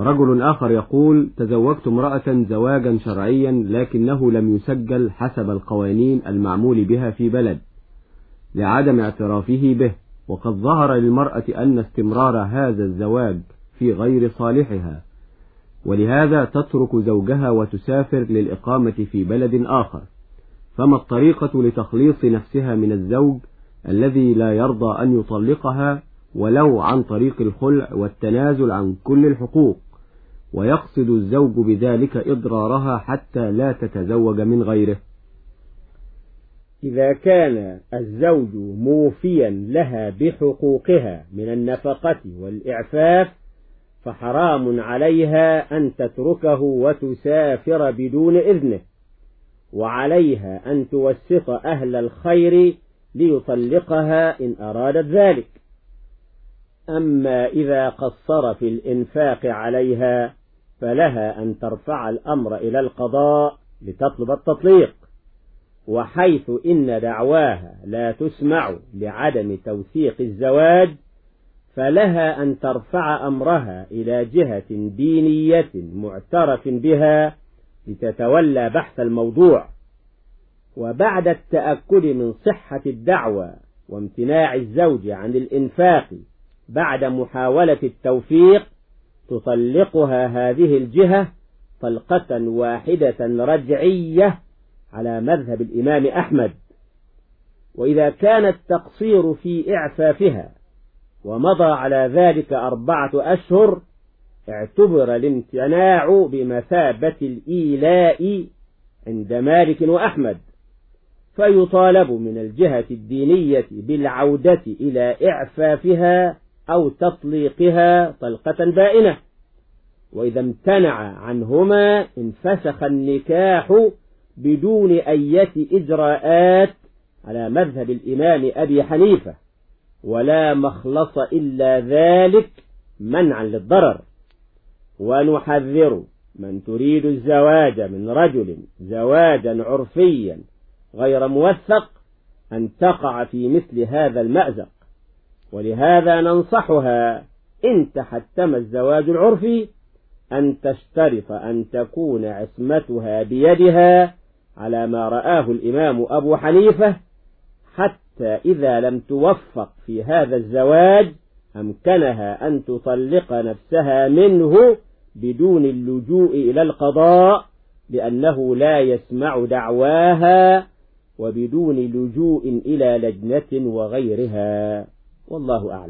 ورجل آخر يقول تزوجت امرأة زواجا شرعيا لكنه لم يسجل حسب القوانين المعمول بها في بلد لعدم اعترافه به وقد ظهر للمرأة أن استمرار هذا الزواج في غير صالحها ولهذا تترك زوجها وتسافر للإقامة في بلد آخر. فما الطريقة لتخليص نفسها من الزوج الذي لا يرضى أن يطلقها ولو عن طريق الخلع والتنازل عن كل الحقوق؟ ويقصد الزوج بذلك إضرارها حتى لا تتزوج من غيره. إذا كان الزوج موفيا لها بحقوقها من النفقة والإعفاف فحرام عليها أن تتركه وتسافر بدون إذنه وعليها أن توسط أهل الخير ليطلقها إن أرادت ذلك. أما إذا قصر في الإنفاق عليها فلها أن ترفع الأمر إلى القضاء لتطلب التطليق وحيث إن دعواها لا تسمع لعدم توثيق الزواج فلها أن ترفع أمرها إلى جهة دينية معترف بها لتتولى بحث الموضوع. وبعد التأكد من صحة الدعوة وامتناع الزوج عن الإنفاق بعد محاولة التوفيق تطلقها هذه الجهة طلقة واحدة رجعية على مذهب الإمام أحمد. وإذا كان التقصير في إعفافها ومضى على ذلك أربعة أشهر اعتبر الامتناع بمثابة الإيلاء عند مالك وأحمد فيطالب من الجهة الدينية بالعودة إلى إعفافها أو تطليقها طلقة بائنة. وإذا امتنع عنهما انفسخ النكاح بدون أية إجراءات على مذهب الإمام أبي حنيفة ولا مخلص إلا ذلك منعا للضرر. ونحذر من تريد الزواج من رجل زواجا عرفيا غير موثق أن تقع في مثل هذا المأزق. ولهذا ننصحها إن تحتم الزواج العرفي أن تشترط أن تكون عصمتها بيدها على ما رآه الإمام أبو حنيفة حتى إذا لم توفق في هذا الزواج أمكنها أن تطلق نفسها منه بدون اللجوء إلى القضاء لأنه لا يسمع دعواها وبدون لجوء إلى لجنة وغيرها. والله أعلم.